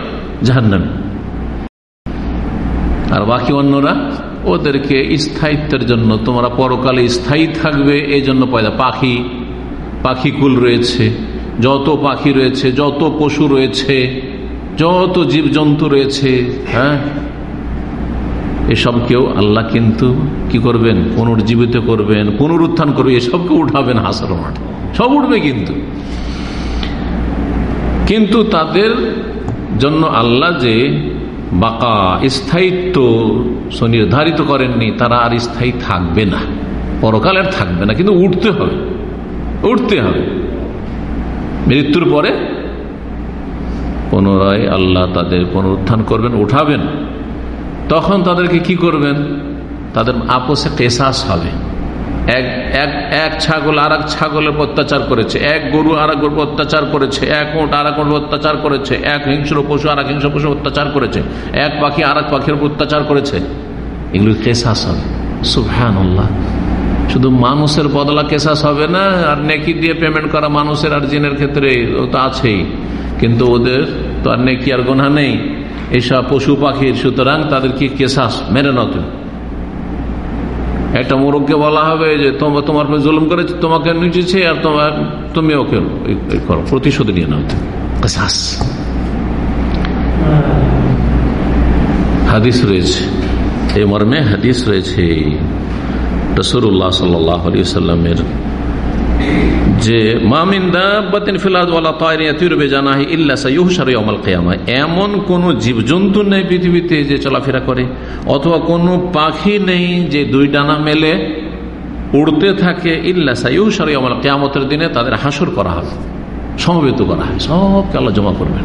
জাহান্নামে। আর বাকি অন্যরা ওদেরকে স্থায়িত্বের জন্য, তোমরা পরকালে স্থায়ী থাকবে এই জন্য পয়দা, পাখি পাখিকুল রয়েছে, যত পাখি রয়েছে, যত পশু রয়েছে, যত জীবজন্তু রয়েছে হ্যাঁ? এসবকেও আল্লাহ কিন্তু কি করবেন? পুনর্জীবিত করবেন, পুনরুত্থান করবে, এসবকে উঠাবেন হাসার মাঠে। সব উঠবে কিন্তু। কিন্তু তাদের জন্য আল্লাহ যে বাকা স্থায়িত্ব নির্ধারিত করেননি, তারা আর স্থায়ী থাকবে না। পরকালের থাকবে না, কিন্তু উঠতে হবে। উঠতে হবে। মৃত্যুর পরে পুনরায় আল্লাহ তাদের পুনরুত্থান করবেন, উঠাবেন। তখন তাদেরকে কি করবেন? তাদের আপোষে কেসাস হবে। এক এক এক ছাগল আর এক ছাগলের অত্যাচার করেছে। এক গরু আর এক গরু অত্যাচার করেছে। এক ওট আর এক অত্যাচার করেছে। এক হিংস্র পশু আর এক হিংস্র পশু অত্যাচার করেছে। এক পাখি আর এক পাখির অত্যাচার করেছে। এগুলো কেসাস হবে। সুফহান শুধু মানুষের বদলা কেসাস হবে না, আর নেকি দিয়ে পেমেন্ট করা মানুষের আর জিনের ক্ষেত্রে তো আছেই। কিন্তু ওদের তো আর নেকি আর গোনা নেই। এসব পশু পাখির সুতরাং তাদেরকে কেসাস নাও তুমি। একটা মোরগকে বলা হবে যে তোমার জুলুম করেছে তোমাকে নিচেছে আর তোমার তুমি ওকে করো প্রতিশোধ নিয়ে নাও। কেসাস হাদিস রয়েছে। এই মর্মে হাদিস রয়েছে রসুল্লাহ সাল্লাহ আলী সাল্লামের যে এমন কোন জীবজন্তু নেই পৃথিবীতে যে চলাফেরা করে, অথবা কোনো পাখি নেই যে দুই ডানা মেলে উড়তে থাকে ইল্লাসাইউসারি আমল কেয়ামতের দিনে তাদের হাসর করা হবে সমবেত করা হয়, সবকে আল্লাহ জমা করবেন।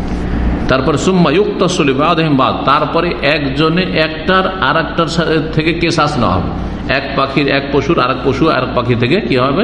তারপরে, সুম্মা ইউক্তাসলি বাদ। তারপরে একজনে একটার আর একটার থেকে কে শ্বাস নেওয়া হবে। এক পাখির এক পশুর আর এক পশু আর এক পাখি থেকে কি হবে?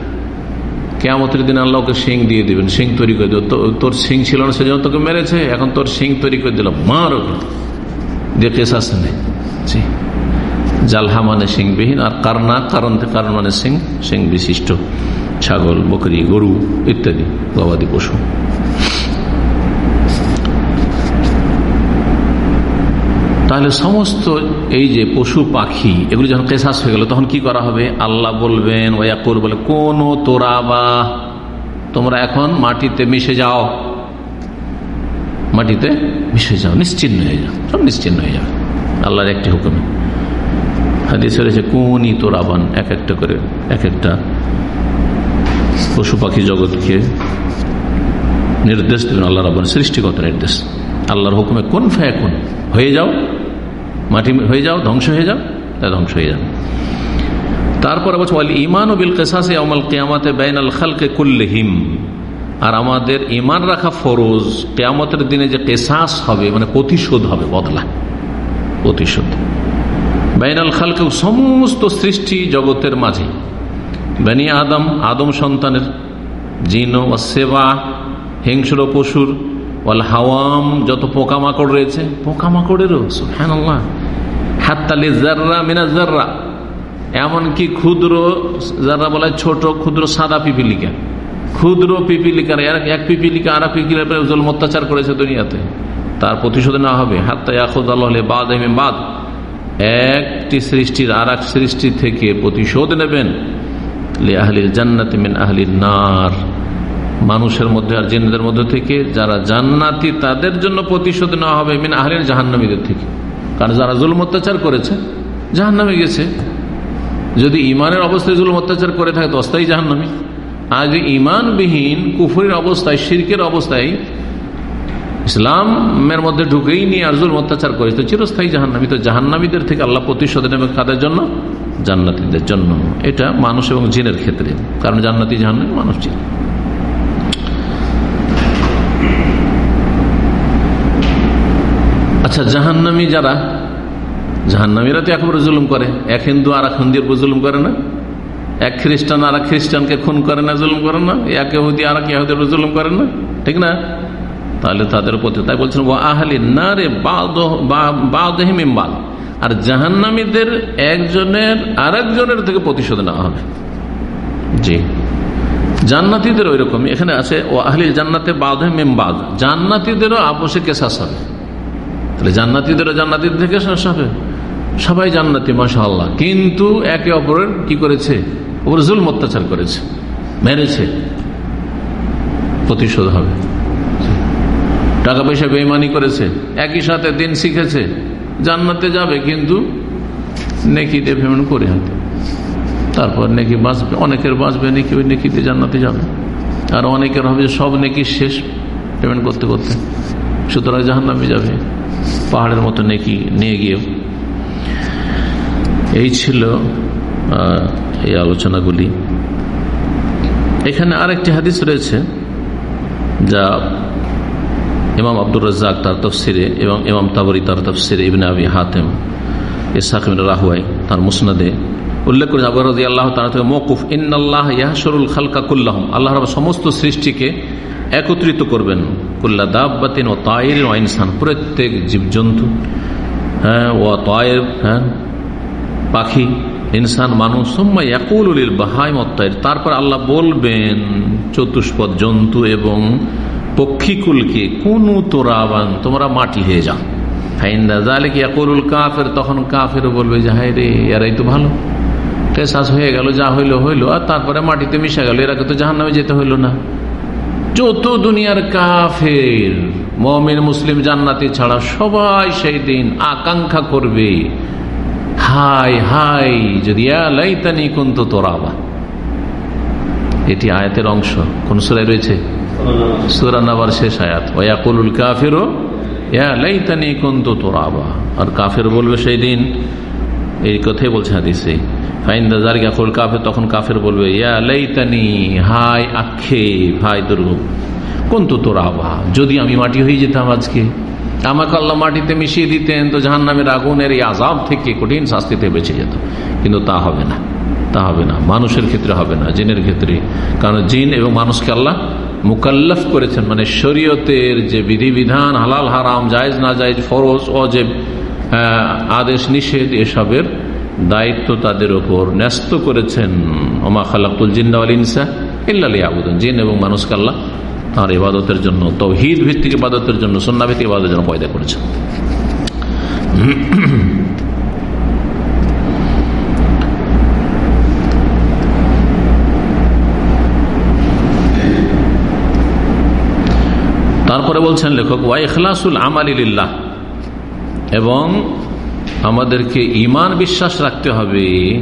কেমতের দিন আল্লাহকে সিং দিয়ে দিবেন। সিং তৈরি করে দেব তোর সিং ছিল না, সেজন্য তোকে মেরেছে। এখন তোর সিং তৈরি করে দিল মার। ওকে দিয়ে কেসাস নেই জালহা মানে সিংবিহীন আর কারনা, কারণ কারণ মানে সিং সিং বিশিষ্ট। ছাগল, বকরি, গরু ইত্যাদি, গবাদি পশু। তাহলে সমস্ত এই যে পশু পাখি, এগুলি যখন কেসাস হয়ে গেল, তখন কি করা হবে? আল্লাহ বলবেন ওয়াকুর বলে, কোন তোরা বা তোমরা এখন মাটিতে মিশে যাও। মাটিতে মিশে যাও, নিশ্চিন্ন হয়ে যাও, সব নিশ্চিন্ন হয়ে যাবে। আল্লাহর একটি হুকুমে। হাদিস রয়েছে কোনই তোরাবান এক একটা করে, এক একটা পশু পাখি জগৎকে নির্দেশ দেবেন আল্লাহ রাবান সৃষ্টিগত নির্দেশ। আল্লাহর হুকুমে, কোন ফায় কোন হয়ে যাও মাটি হয়ে যাও, ধ্বংস হয়ে যাও, তা ধ্বংস হয়ে যাবে। তারপরে বলছে ইমান ও বিল কেসাসে আমল কেয়ামাতে বেন আল খালকে কুল্লিহিম। আর আমাদের ইমান রাখা ফরজ, কেয়ামতের দিনে যে কেসাস হবে মানে প্রতিশোধ হবে, বদলা, প্রতিশোধ। বেন আল খালকে সমস্ত সৃষ্টি জগতের মাঝে, বেনি আদম আদম সন্তানের জিন ও সেবা, হিংস্র পশুর, ওয়াল হাওয়াম, যত পোকামাকড় রয়েছে, পোকামাকড়েরও হ্যাঁ হাত্তালি জাররা মিনা জাররা। এমনকি ক্ষুদ্র, যারা বলে ছোট, ক্ষুদ্র সাদা পিপিলিকা। ক্ষুদ্র পিপিলিকার, এক পিপিলিকা আর পিপিলিকার জল অত্যাচার করেছে দুনিয়াতে। তার প্রতিশোধ নেওয়া হবে। হাত্তা ইয়াকুদ আল্লাহ বাদ বাদ। একটি সৃষ্টির আর এক সৃষ্টি থেকে প্রতিশোধ নেবেন। লে আহলিল জান্নাত মিন আহলির নার। মানুষের মধ্যে আর জিনদের মধ্যে থেকে যারা জান্নাতি, তাদের জন্য প্রতিশোধ নেওয়া হবে মিন আহলিন জাহান্নামীদের থেকে। কারণ যারা জুল অত্যাচার করেছে, জাহান্নামে গেছে। যদি ইমানের অবস্থায় জুল অত্যাচার করে থাকে, তো অস্থায়ী জাহান্নামী। আর যদি ইমানবিহীন কুফুরের অবস্থায়, শির্কের অবস্থায় ইসলামের মধ্যে ঢুকেই নিয়ে আর জুল অত্যাচার করেছে তো চিরস্থায়ী জাহান্নামী। তো জাহান্নামীদের থেকে আল্লাহ প্রতিশোধ নেবে কাদের জন্য জান্নাতিদের জন্য। এটা মানুষ এবং জিনের ক্ষেত্রে। কারণ জান্নাতি জাহান্নামী মানুষ ছিল আচ্ছা জাহান্নামি যারা? জাহান্নামীরা তো একবারে জুলুম করে। এক হিন্দু আর এক হিন্দির জুলুম করে না। এক খ্রিস্টান আর এক খ্রিস্টানকে খুন করে না, জুলুম করে না। এক ইহুদি আর এক ইহুদের জুলুম করে না। ঠিক না? তাহলে তাদের প্রতি তাই বলছেন ও আহালি না রে বাল আর জাহান্নামীদের একজনের আর একজনের থেকে প্রতিশোধ নেওয়া হবে। জি। জান্নাতিদের ওই রকমই এখানে আছে ও আহলি জান্নাতে বাদ মেমবাদ। জান্নাতিদেরও আপোষে কেসাস হবে। তাহলে জান্নাতিদের থেকে শেষ হবে। সবাই জান্নাতি মাসা আল্লাহ কিন্তু একে অপরের কি করেছে? ওপর জুল অত্যাচার করেছে। মেরেছে। প্রতিশোধ হবে। টাকা পয়সা বেইমানি করেছে। একই সাথে দিন শিখেছে। জান্নাতে যাবে কিন্তু নেকিতে পেমেন্ট করে হাতে তারপর নেকি বাঁচবে। অনেকের বাঁচবে, নেকি ওই নেকিতে জান্নাতে যাবে। আর অনেকের হবে সব নেকি শেষ পেমেন্ট করতে করতে। সুতরাং জাহান্নামে যাবে। পাহাড়ের মতো নেকি নিয়ে গিয়ে। এই ছিল এই আলোচনাগুলি। এখানে আরেকটি হাদিস রয়েছে, যা ইমাম আব্দুর রাজাক তার তফসিরে এবং ইমাম তাবরি তার তফসিরে ইবিন আবি হাতেম ইসাকিম রাহুয়াই তার মুসনাদে উল্লেখ করেছেন। আবু রাজি আল্লাহ তার থেকে মৌকুফ ইন্নআল্লাহ ইয়াহসরুল খালকা কুল্লাহম। আল্লাহ সমস্ত সৃষ্টিকে একত্রিত করবেন। কুল্লা দাবাতিন ও তায়ের ও ইনসান, প্রত্যেক জীবজন্তু হ্যাঁ ও তায়ের হ্যাঁ পাখি, ইনসান, মানুষ, সোম্মা একুল উলিল বাহাই মত্তায়ের তারপর আল্লাহ বলবেন, চতুষ্পদ জন্তু এবং পক্ষীকুলকে, কোন তোরাবান, তোমরা মাটি হয়ে যাও। কি তখন বলবে এরাই তো ভালো। হয়ে গেল, যা আর তারপরে মাটিতে মিশে গেল, এরাকে তো জাহান নামে যেতে হইল না। যত দুনিয়ার কাফের মমিন মুসলিম জান্নাতি ছাড়া সবাই সেই দিন আকাঙ্ক্ষা করবে। হাই হাই যদি লাইতানি কুন্ত তোরাবা। এটি আয়াতের অংশ। কোন সুরায় রয়েছে? সুরানাবার শেষ আয়াত। ওয়াকুলুল কাফেরও লাইতানি কুন্ত তোরাবা। আর কাফের বলবে সেই দিন এই কথাই বলছে হাদিসে। কাফের, তখন কাফের বলবে হাই আক্ষে ভাই দুর্গ কোন তো তোর আবা যদি আমি মাটি হয়ে যেতাম আজকে। আমাকে আল্লাহ মাটিতে মিশিয়ে দিতেন, তো জাহান নামের আগুনের এই আজাব থেকে কঠিন শাস্তিতে বেঁচে যেত। কিন্তু তা হবে না, তা হবে না, মানুষের ক্ষেত্রে হবে না, জিনের ক্ষেত্রে। কারণ জিন এবং মানুষকে আল্লাহ মুকাল্লাফ করেছেন মানে শরীয়তের যে বিধিবিধান, হালাল, হারাম, জায়জ না জায়জ ফরজ অজেব আদেশ নিষেধ এসবের দায়িত্ব তাদের ওপর ন্যস্ত করেছেন। ওমা খালাকুল জিন্দাওয়াল ইনসা ইল্লালি আবুদন জিন এবং মানুষকে আল্লাহ তার ইবাদতের জন্য, তহিদ ভিত্তিক ইবাদতের জন্য সন্না ভিত্তিক ইবাদতের জন্য পয়দা করেছেন। তারপরে বলছেন লেখক ওয়াই এখলাসুল আমালিল্লাহ এবং আমাদেরকে ইমান বিশ্বাস রাখতে হবে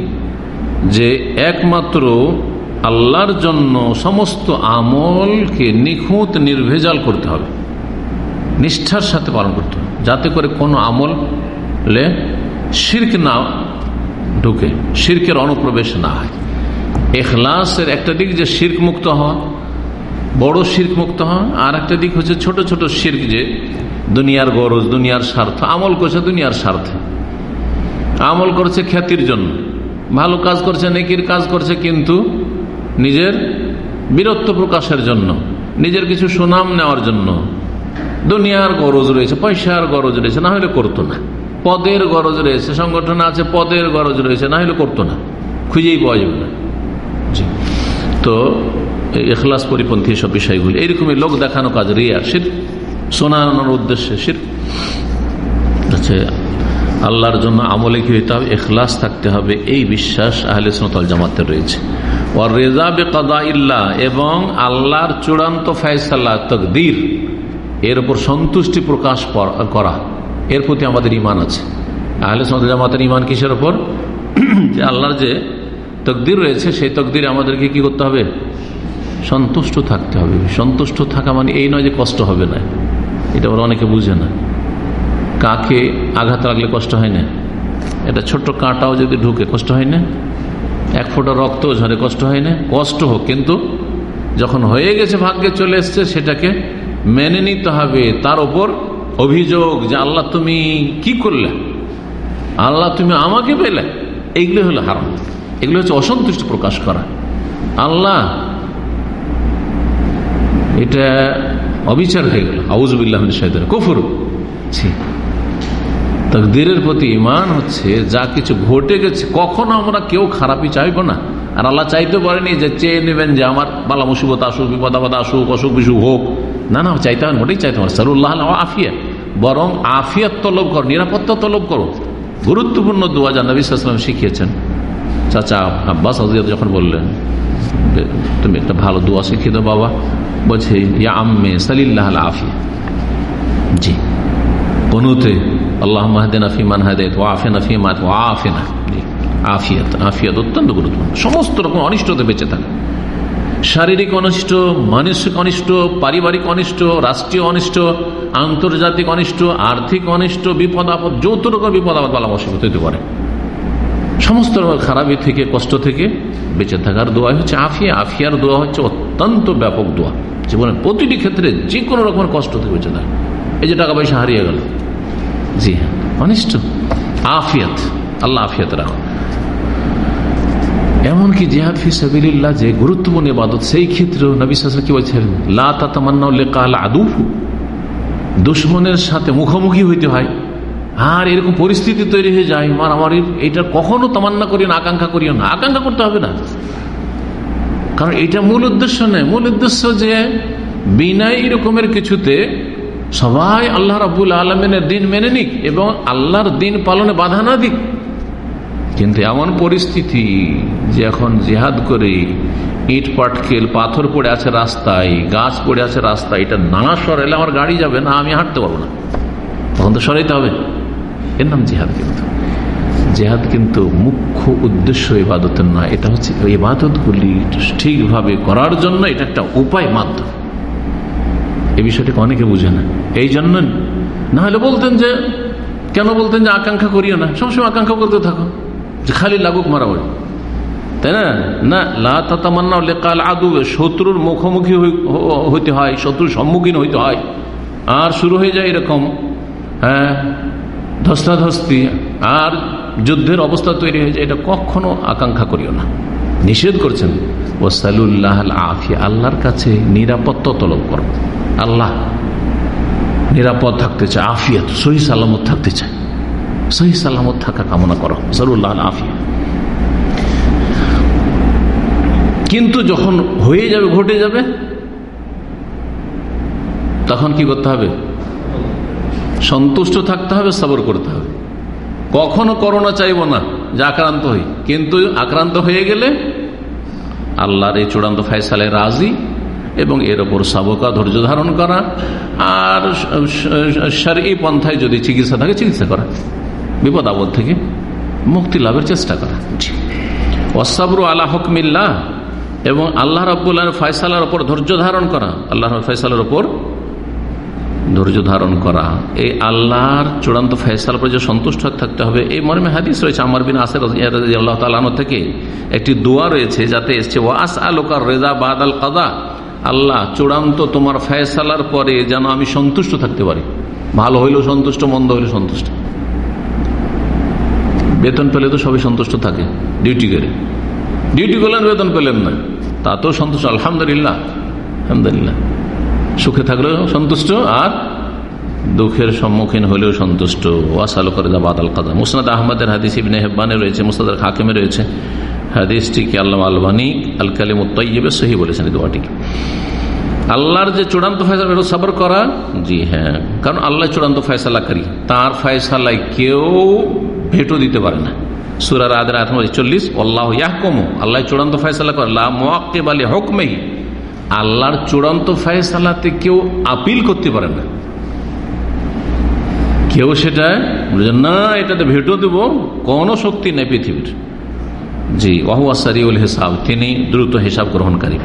যে একমাত্র আল্লাহর জন্য সমস্ত আমলকে নিখুঁত, নির্ভেজাল করতে হবে। নিষ্ঠার সাথে পালন করতে হবে। যাতে করে কোনো আমলে শির্ক না ঢুকে, শির্কের অনুপ্রবেশ না হয়। এখলাসের একটা দিক যে শির্ক মুক্ত হওয়া, বড় শির্ক মুক্ত হওয়া, আর একটা দিক হচ্ছে ছোট ছোট শির্ক যে দুনিয়ার গরজ, দুনিয়ার স্বার্থ। আমল করছে দুনিয়ার স্বার্থে। আমল করছে খ্যাতির জন্য। ভালো কাজ করছে, নেকির কাজ করছে কিন্তু নিজের বীরত্ব প্রকাশের জন্য, নিজের কিছু সুনাম নেওয়ার জন্য। দুনিয়ার গরজ রয়েছে, পয়সার গরজ রয়েছে, না হলে করতো না। পদের গরজ রয়েছে, সংগঠন আছে, পদের গরজ রয়েছে, না হলে করতো না। খুঁজেই পাওয়া যাবে না। তো এখলাস পরিপন্থী সব বিষয়গুলি। এইরকমই লোক দেখানো কাজ, রিয়া শোনানোর উদ্দেশ্যে শির। আচ্ছা আল্লাহর জন্য আমলে কি হইতে হবে? এখলাস থাকতে হবে। এই বিশ্বাস আহলে সোনাতল জামাতে রয়েছে। এবং আল্লাহর চূড়ান্ত ফায়সাল্লাহ তকদির, এর উপর সন্তুষ্টি প্রকাশ করা। এর প্রতি আমাদের ইমান আছে। আহলে সোনাতল জামাতের ইমান কিসের ওপর যে আল্লাহর যে তকদির রয়েছে, সেই তকদিরে আমাদেরকে কি করতে হবে? সন্তুষ্ট থাকতে হবে। সন্তুষ্ট থাকা মানে এই নয় যে কষ্ট হবে না। এটা ওরা অনেকে বুঝে না। কাকে আঘাত লাগলে কষ্ট হয় না। এটা ছোট্ট কাঁটাও যদি ঢুকে, কষ্ট হয় না। এক ফোঁটা রক্ত ঝরে, কষ্ট হয় না। কষ্ট হোক, কিন্তু যখন হয়ে গেছে, ভাগ্যে চলে এসছে, সেটাকে মেনে নিতে হবে। তার ওপর অভিযোগ যে, আল্লাহ, তুমি কি করলে? আল্লাহ, তুমি আমাকে পেলে? এইগুলো হলো হারাম। এগুলো হচ্ছে অসন্তুষ্ট প্রকাশ করা। আল্লাহ এটা অবিচার হয়ে গেল। আউজবিল্লাহ কফুর। তকদিরের প্রতি ইমান হচ্ছে যা কিছু ঘটে গেছে, কখনো আমরা কেউ খারাপই চাইব না। আর আল্লাহ চাইতে পারেনি যে চেয়ে নেবেন যে আমার বালা মুসিবত আসুক, বিপদ আপদ আসুক, অসুখ বিসুখ হোক। না না, চাইতে হবে মোটেই চাইতে পারে সারুল্লাহ আফিয়া। বরং আফিয়াত তলব করো, নিরাপত্তা তলব করো। গুরুত্বপূর্ণ দোয়া জান নবী সাল্লাম শিখিয়েছেন। চাচা আব্বাস যখন বললেন তুমি একটা ভালো দোয়া শিখিয়ে দাও, বাবা। বলছে, ইয়া আম্মে সালিল্লাহ আফিয়া। জি। কনুতে আল্লাহ মাহদিন আফিমান হায়দায়ত ও আফেন আফিমাত ও আফেনা আফিয়াত আফিয়াত অত্যন্ত গুরুত্বপূর্ণ। সমস্ত রকম অনিষ্টতে বেঁচে থাকে। শারীরিক অনিষ্ট, মানসিক অনিষ্ট, পারিবারিক অনিষ্ট, রাষ্ট্রীয় অনিষ্ট, আন্তর্জাতিক অনিষ্ট, আর্থিক অনিষ্ট, বিপদ আপদ যৌত রকম বিপদ আপদ বালা মুসিবত হইতে পারে। সমস্ত খারাপি থেকে, কষ্ট থেকে বেঁচে থাকার দোয়া হচ্ছে আফিয়া। আফিয়ার দোয়া হচ্ছে অত্যন্ত ব্যাপক দোয়া। জীবনের প্রতিটি ক্ষেত্রে যে কোনো রকমের কষ্ট থেকে বেঁচে থাকে। এই যে টাকা পয়সা হারিয়ে গেল। জি হ্যাঁ অনিষ্ট। আফিয়াত, আল্লাহ আফিয়াত রাখো এমনকি জেহাদ ফি সাবিল্লাহ যে গুরুত্বপূর্ণ ইবাদত, সেই ক্ষেত্রে নবী কি বলছেন লাল আদুফু দুশ্মনের সাথে মুখোমুখি হইতে হয়। আর এরকম পরিস্থিতি তৈরি হয়ে যায় মারামারির এটা কখনো তামান্না করিও না, আকাঙ্ক্ষা করিও না। আকাঙ্ক্ষা করতে হবে না। কারণ এটা মূল উদ্দেশ্য নেই মূল উদ্দেশ্য যে বিনা এরকমের কিছুতে সবাই আল্লাহ রাবুল আলমিনের দিন মেনে নিক এবং আল্লাহর দিন পালনে বাধা না দিক। কিন্তু এমন পরিস্থিতি যে এখন জেহাদ করে ইট, পাটকেল, পাথর পড়ে আছে রাস্তায়, গাছ পড়ে আছে রাস্তায়, এটা না সরাইলে আমার গাড়ি যাবে না, আমি হাঁটতে পারব না। তখন তো সরাইতে হবে। এর নাম জিহাদ কিন্তু। জেহাদ কিন্তু মুখ্য উদ্দেশ্য ইবাদতের নয়, এটা হচ্ছে ইবাদতগুলি ঠিকভাবে করার জন্য এটা একটা উপায় মাধ্যম। এই বিষয়টিকে অনেকে বুঝে না। এই জন্য না হলে বলতেন যে, কেন বলতেন যে আকাঙ্ক্ষা করিও না? সবসময় আকাঙ্ক্ষা করতে থাকো। যে খালি লাগুক মারা মারামারি তাই না? না কাল আদু, শত্রুর মুখোমুখি হইতে হয়, শত্রুর সম্মুখীন হইতে হয়। আর শুরু হয়ে যায় এরকম। হ্যাঁ? ধস্তাধস্তি আর যুদ্ধের অবস্থা তৈরি হয়ে যায় এটা কখনো আকাঙ্ক্ষা করিও না। নিষেধ করছেন ও সালুল্লাহ আফিয়া আল্লাহর কাছে নিরাপত্তা তলব করো। আল্লাহ নিরাপদ থাকতে চায় আফিয়া সহি সালামত থাকতে চায়। সহি সালামত থাকা কামনা করো সালুল্লাহ আফিয়া। কিন্তু যখন হয়ে যাবে, ঘটে যাবে, তখন কি করতে হবে? সন্তুষ্ট থাকতে হবে সবর করতে হবে। কখনো করোনা চাইব না যে আক্রান্ত হই। কিন্তু আক্রান্ত হয়ে গেলে আল্লাহর এই চূড়ান্ত ফায়সালে রাজি এবং এর ওপর সাবকা ধৈর্য ধারণ করা আর সারি পন্থায় যদি চিকিৎসা থাকে চিকিৎসা করা। বিপদ আপদ থেকে মুক্তি লাভের চেষ্টা করা। অসাবরু আলা হকমিল্লা এবং আল্লাহ রব্বুল্লাহ ফয়সালার ওপর ধৈর্য ধারণ করা। আল্লাহর ফয়সালার ওপর ধৈর্য ধারণ করা। এই আল্লাহর চূড়ান্ত ফয়সাল পর যে সন্তুষ্ট থাকতে হবে, এই মর্মে হাদিস রয়েছে, আমার বিন আসের আল্লাহ তালানো থেকে একটি দোয়া রয়েছে যাতে এসছে ওয়াস আলোকার রেজা বাদ আল কাদা আল্লাহ চূড়ান্ত তোমার ফয়সালার পরে যেন আমি সন্তুষ্ট থাকতে পারি। ভালো হইলেও সন্তুষ্ট, মন্দ হইলে সন্তুষ্ট। বেতন পেলে তো সবই সন্তুষ্ট থাকে ডিউটি করে। ডিউটি করলেন, বেতন পেলেন না। তাতেও সন্তুষ্ট, আলহামদুলিল্লাহ। আলহামদুলিল্লাহ। সুখে থাকলেও সন্তুষ্ট আর দুঃখের সম্মুখীন হলেও সন্তুষ্ট। ওয়াসালো করে বাদ আল কাদা। মুসনাদ আহমদের হাদিস ইবনে হেব্বানে রয়েছে, মুসনাদ হাকিমে রয়েছে। হাদিসটিকে আল্লাহ আলবানী আল কালিম তৈবে সহি বলেছেন দোয়াটিকে। আল্লাহর যে চূড়ান্ত ফয়সালা সবর করা। জি হ্যাঁ। কারণ আল্লাহ চূড়ান্ত ফয়সালাকারী তার ফয়সালায় কেউ ভেটো দিতে পারে না। সুরার আদের আত্ম চল্লিশ আল্লাহ ইয়াহকমু। আল্লাহ চূড়ান্ত ফয়সালা করে মোয়াক্কেব আলী হকমেই আল্লাহর চূড়ান্ত ফয়সালাতে কেউ আপিল করতে পারে না। কেউ সেটা না, এটাতে ভেটো দেব। কোনো শক্তি নেই পৃথিবীর। জি ওয়াহুয়াসারিউল হিসাব, তিনি দ্রুত হিসাব গ্রহণকারী।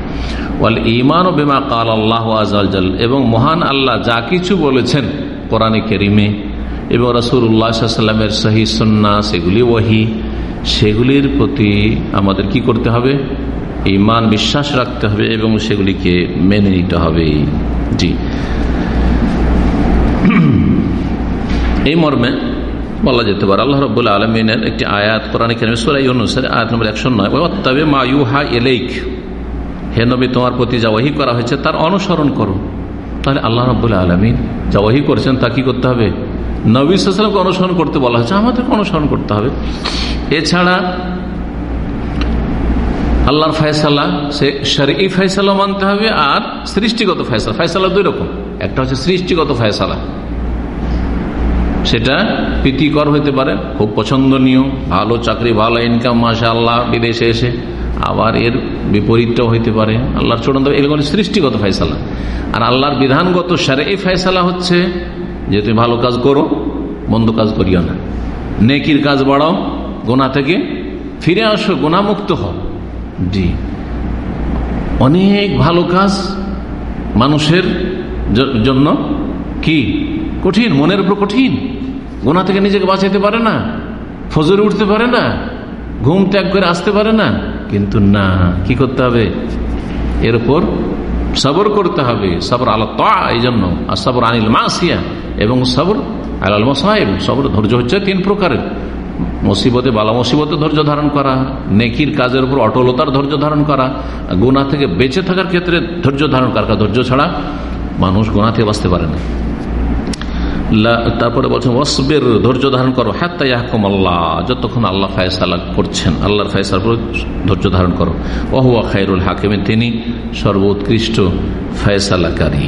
ওয়াল ইমান ও বেমা কাল আল্লাহ আজাল এবং মহান আল্লাহ যা কিছু বলেছেন কোরআনে কেরিমে, এবং রসুল্লাহামের সহি সন্না সেগুলি ওয়াহি, সেগুলির প্রতি আমাদের কি করতে হবে? ইমান বিশ্বাস রাখতে হবে এবং সেগুলিকে মেনে নিতে হবে। জি। এই মর্মে বলা যেতে পারে, আল্লাহ রব আলমিনের একটি আয়াত কোরআন অনুসারে আয়াত নম্বর একশো নয় তবে মায়ুহা এলেইক হে নবী, তোমার প্রতি যা ওয়াহি করা হয়েছে তার অনুসরণ করো। তাহলে আল্লাহ রব্বুল্লাহ আলমিন যা ওয়াহি করেছেন তা কি করতে হবে? নবী সালামকে অনুসরণ করতে বলা হয়েছে, আমাদেরকে অনুসরণ করতে হবে। এছাড়া আল্লাহর ফয়সালা, সে শরী ফয়সালা মানতে হবে আর সৃষ্টিগত ফয়সালা। ফয়সালা দুই রকম। একটা হচ্ছে সৃষ্টিগত ফয়সালা। সেটা প্রীতিকর হইতে পারে, খুব পছন্দনীয়, ভালো চাকরি, ভালো ইনকাম মাসা আল্লাহ বিদেশে এসে আবার এর বিপরীতটাও হইতে পারে। আল্লাহর চূড়ান্ত এরকম সৃষ্টিগত ফয়সালা। আর আল্লাহর বিধানগত সারে এই ফয়সালা হচ্ছে যে তুমি ভালো কাজ করো, মন্দ কাজ করিও না। নেকির কাজ বাড়াও গোনা থেকে ফিরে আসো গোনামুক্ত হও। জি। অনেক ভালো কাজ মানুষের জন্য। কি? কঠিন, মনের উপর কঠিন। গোনা থেকে নিজেকে বাঁচাইতে পারে না। ফজরে উঠতে পারে না। ঘুম ত্যাগ করে আসতে পারে না। কিন্তু না, কি করতে হবে? এর উপর সবর করতে হবে। সবর আল এই জন্য আর সবর আনিল মাসিয়া। এবং সবর আল মসাহেব সবর ধৈর্য হচ্ছে তিন প্রকারের। মুসিবতে, বালা মুসিবতে ধৈর্য ধারণ করা, নেকির কাজের উপর অটলতার ধৈর্য ধারণ করা গুণা থেকে বেঁচে থাকার ক্ষেত্রে ধৈর্য ধারণ করা ধৈর্য ছাড়া মানুষ গোনা থেকে বাঁচতে পারে না। তারপরে বলছেন ওসবের ধৈর্য ধারণ করো, হাত্তা ইয়াহকুম আল্লাহ যতক্ষণ আল্লাহ ফায়সালা করছেন, আল্লাহর ফায়সাল ধৈর্য ধারণ করো। ওহুয়া খাইরুল হাকিমের তিনি সর্বোৎকৃষ্ট ফায়সালাকারী।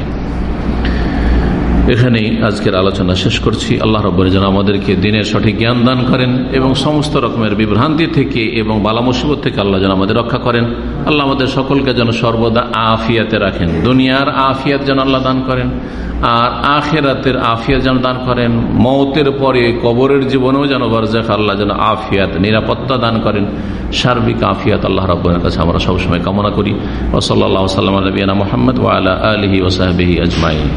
এখানেই আজকের আলোচনা শেষ করছি। আল্লাহ রব্বর যেন আমাদেরকে দিনের সঠিক জ্ঞান দান করেন এবং সমস্ত রকমের বিভ্রান্তি থেকে এবং বালা মুসিবত থেকে আল্লাহ যেন আমাদের রক্ষা করেন। আল্লাহ আমাদের সকলকে যেন সর্বদা আফিয়াতে রাখেন। দুনিয়ার আফিয়াত যেন আল্লাহ দান করেন, আর আখেরাতের আফিয়াত যেন দান করেন। মৌতের পরে কবরের জীবনেও যেন বরজাক আল্লাহ যেন আফিয়াত, নিরাপত্তা দান করেন। সার্বিক আফিয়াত আল্লাহ রব্বরের কাছে আমরা সবসময় কামনা করি। ওসল্লা সাল্লাম নবীনা মোহাম্মদ ওয়ালা আলহি ওসাহাবিহি আজমাইন।